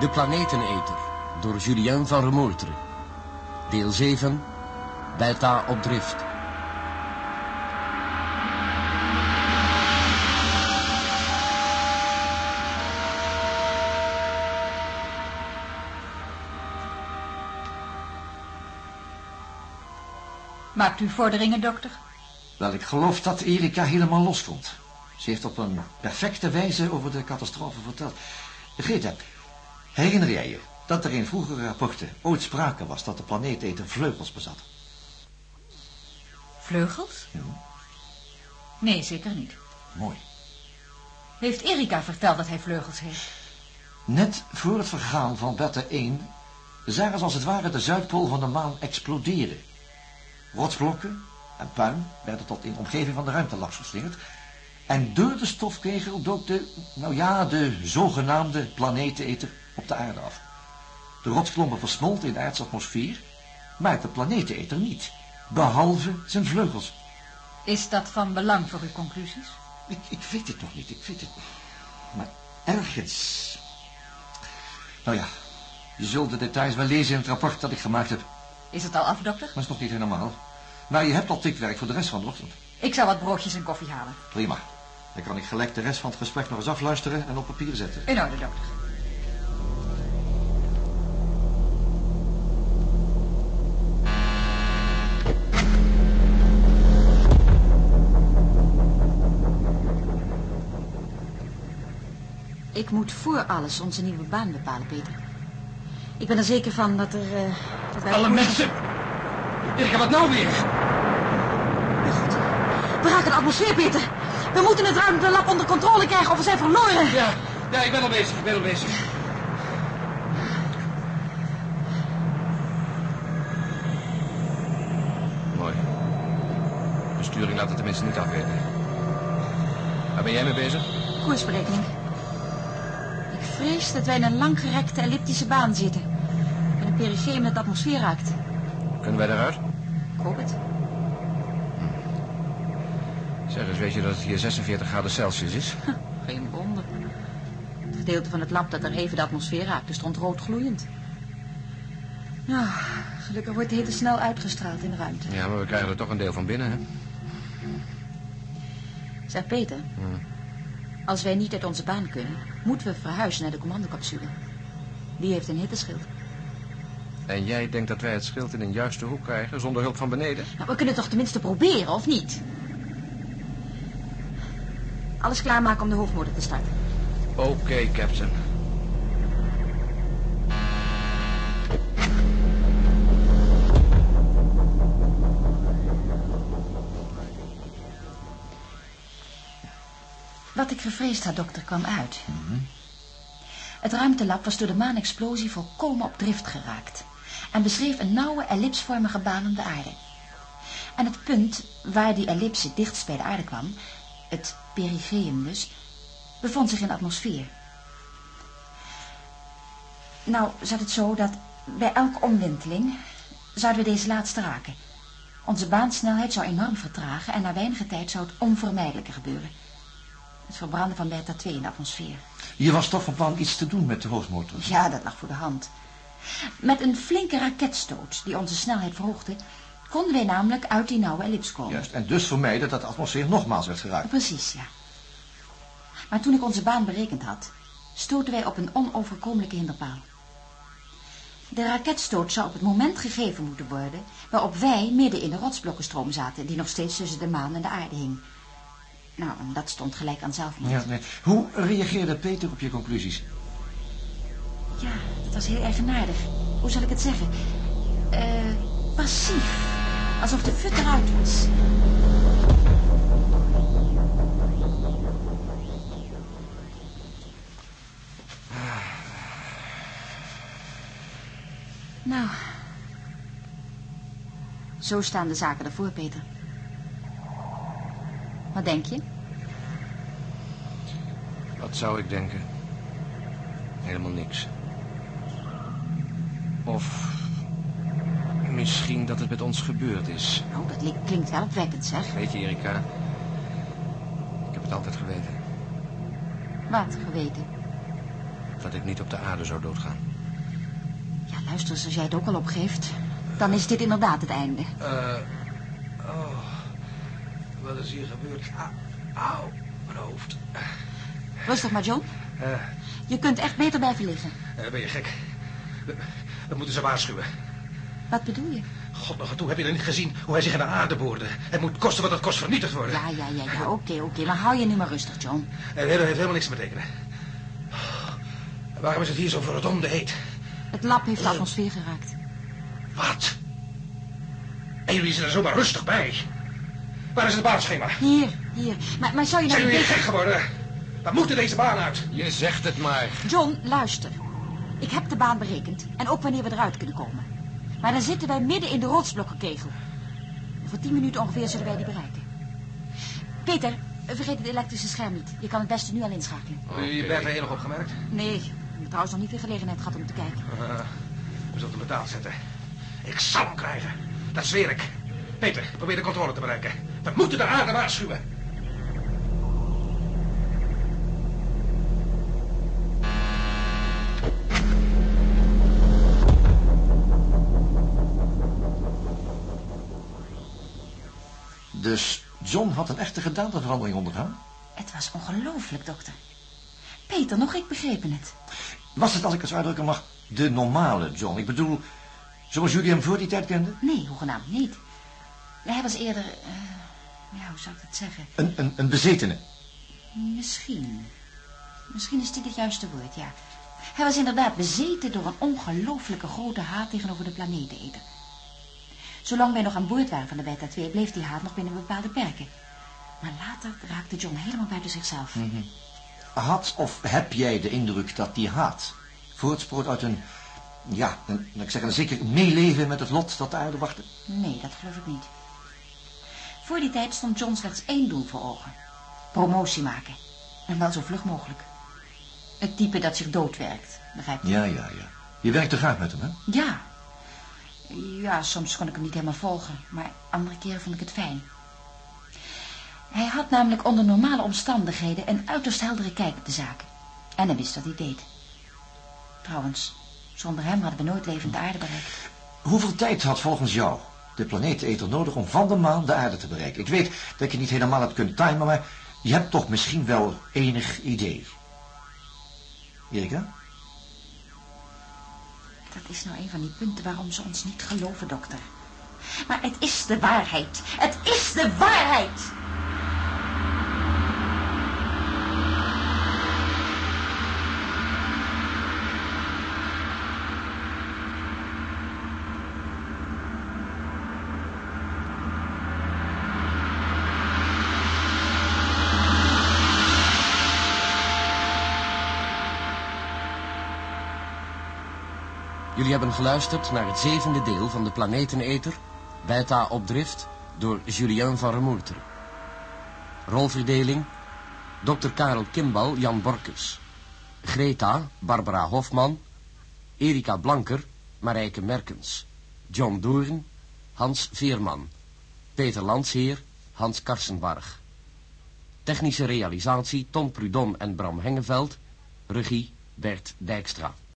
De Planeteneter door Julien van Remoultre. Deel 7. Beta op drift. Maakt u vorderingen, dokter? Wel, ik geloof dat Erika helemaal los vond. Ze heeft op een perfecte wijze over de catastrofe verteld. Greta, herinner jij je dat er in vroegere rapporten ooit sprake was dat de planeeteter vleugels bezat? Vleugels? Ja. Nee, zeker niet. Mooi. Heeft Erika verteld dat hij vleugels heeft? Net voor het vergaan van Beta 1 zagen ze als het ware de Zuidpool van de maan exploderen. Rotsblokken en puin werden tot in de omgeving van de ruimtelab geslingerd. En door de stofkegel dook de, nou ja, de zogenaamde planeteneter op de aarde af. De rotsklompen versmolten in de aardse atmosfeer, maar de planeteneter niet. Behalve zijn vleugels. Is dat van belang voor uw conclusies? Ik, ik weet het nog niet, ik weet het niet. Maar ergens... Nou ja, je zult de details wel lezen in het rapport dat ik gemaakt heb. Is het al af, dokter? Dat is nog niet helemaal. Maar je hebt al tikwerk voor de rest van de ochtend. Ik zal wat broodjes en koffie halen. Prima. Dan kan ik gelijk de rest van het gesprek nog eens afluisteren en op papier zetten. In orde, dokter. Ik moet voor alles onze nieuwe baan bepalen, Peter. Ik ben er zeker van dat er... eh, dat wij Alle mensen! Erika, wat nou weer? Mijn God. We raken de atmosfeer, Peter. We moeten het ruimtelab onder controle krijgen of we zijn verloren. Ja, ja, ik ben al bezig, ik ben al bezig. Mooi. De sturing laat het tenminste niet afweten. Waar ben jij mee bezig? Koersberekening. Ik vrees dat wij in een langgerekte elliptische baan zitten. En een perifeem met de atmosfeer raakt. Kunnen wij daaruit? Ik hoop het. Zeg eens, weet je dat het hier 46 graden Celsius is? Geen wonder. Het gedeelte van het lab dat er even de atmosfeer raakte stond rood gloeiend. Nou, gelukkig wordt de hitte snel uitgestraald in de ruimte. Ja, maar we krijgen er toch een deel van binnen, hè? Zeg Peter, als wij niet uit onze baan kunnen, moeten we verhuizen naar de commandocapsule. Die heeft een hitteschild. En jij denkt dat wij het schild in een juiste hoek krijgen, zonder hulp van beneden? Nou, we kunnen toch tenminste proberen, of niet? Alles klaarmaken om de hoofdmotor te starten. Oké, captain. Wat ik gevreesd had, dokter, kwam uit. Het ruimtelab was door de maanexplosie volkomen op drift geraakt... en beschreef een nauwe ellipsvormige baan om de aarde. En het punt waar die ellipse dichtst bij de aarde kwam... het perifeum dus, bevond zich in de atmosfeer. Nou, zat het zo dat bij elke omwenteling zouden we deze laatste raken. Onze baansnelheid zou enorm vertragen en na weinige tijd zou het onvermijdelijke gebeuren. Het verbranden van beta 2 in de atmosfeer. Je was toch van plan iets te doen met de hoofdmotor? Ja, dat lag voor de hand. Met een flinke raketstoot die onze snelheid verhoogde... konden wij namelijk uit die nauwe ellips komen. Juist, en dus vermijden dat de atmosfeer nogmaals werd geraakt. Precies, ja. Maar toen ik onze baan berekend had... stoten wij op een onoverkomelijke hinderpaal. De raketstoot zou op het moment gegeven moeten worden... waarop wij midden in de rotsblokkenstroom zaten... die nog steeds tussen de maan en de aarde hing. Nou, en dat stond gelijk aan zelfmoord. Ja, nee. Hoe reageerde Peter op je conclusies? Ja, dat was heel eigenaardig. Hoe zal ik het zeggen? Eh, passief. Alsof de fut eruit was. Nou, zo staan de zaken ervoor, Peter. Wat denk je? Wat zou ik denken? Helemaal niks. Of misschien dat het met ons gebeurd is. Nou, dat li- klinkt wel opwekkend, zeg. Weet je, Erika, ik heb het altijd geweten. Wat geweten? dat ik niet op de aarde zou doodgaan. Ja, luister eens, als jij het ook al opgeeft... dan is dit inderdaad het einde. Eh, oh, wat is hier gebeurd? Au, au mijn hoofd. Rustig maar, John. Eh, Je kunt echt beter blijven liggen. eh, ben je gek? We, we moeten ze waarschuwen. Wat bedoel je? God nog toe, heb je er niet gezien hoe hij zich in de aarde boorde? Het moet kosten wat het kost vernietigd worden. Ja, ja, ja, ja, oké, oké. Maar hou je nu maar rustig, John. Eh, dat heeft helemaal niks te betekenen. Waarom is het hier zo verdomde heet? Het lab heeft de atmosfeer geraakt. Wat? En jullie zijn er zomaar rustig bij. Waar is het baanschema? Hier, hier. Maar, maar zou je nou Zijn niet jullie beter... gek geworden? We moeten deze baan uit. Je zegt het maar. John, luister. Ik heb de baan berekend. En ook wanneer we eruit kunnen komen. Maar dan zitten wij midden in de rotsblokkenkegel. Over tien minuten ongeveer zullen wij die bereiken. Peter, vergeet het elektrische scherm niet. Je kan het beste nu al inschakelen. Heb je Bertha hier nog opgemerkt? Nee, ik heb trouwens nog niet de gelegenheid gehad om te kijken. Uh, we zullen hem betaald zetten. Ik zal hem krijgen. Dat zweer ik. Peter, probeer de controle te bereiken. We moeten de aarde waarschuwen. Dus John had een echte gedaanteverandering ondergaan? Het was ongelooflijk, dokter. Peter, nog ik begrepen het. Was het, als ik het zo uitdrukken mag, de normale John? Ik bedoel, zoals jullie hem voor die tijd kenden? Nee, hoegenaamd niet. Hij was eerder... eh, ja, hoe zou ik dat zeggen? Een, een, een bezetene. Misschien. Misschien is dit het juiste woord, ja. Hij was inderdaad bezeten door een ongelooflijke grote haat tegenover de planeteneter. Zolang wij nog aan boord waren van de Beta 2 bleef die haat nog binnen bepaalde perken. Maar later raakte John helemaal buiten zichzelf. Had of heb jij de indruk dat die haat voortsproot uit een, ja, een, ik zeggen, een zeker meeleven met het lot dat de aarde wachtte? Nee, dat geloof ik niet. Voor die tijd stond John slechts één doel voor ogen. Promotie maken. En wel zo vlug mogelijk. Het type dat zich doodwerkt, begrijp je? Ja, ja, ja. Je werkte graag met hem, hè? Ja. Ja, soms kon ik hem niet helemaal volgen, maar andere keren vond ik het fijn. Hij had namelijk onder normale omstandigheden een uiterst heldere kijk op de zaken. En hij wist wat hij deed. Trouwens, zonder hem hadden we nooit levend de aarde bereikt. Hoeveel tijd had volgens jou de planeeteter nodig om van de maan de aarde te bereiken? Ik weet dat je niet helemaal hebt kunnen timen, maar je hebt toch misschien wel enig idee. Erika? Dat is nou een van die punten waarom ze ons niet geloven, dokter. Maar het is de waarheid. Het is de waarheid! Jullie hebben geluisterd naar het zevende deel van de Planeteneter, Beta op drift, door Julien van Remoertre. Rolverdeling, Dr. Karel Kimbal, Jan Borkes. Greta, Barbara Hofman. Erika Blanker, Marijke Merkens. John Doorn, Hans Veerman. Peter Landsheer, Hans Karsenbarg. Technische realisatie Tom Prudon en Bram Hengeveld. Regie Bert Dijkstra.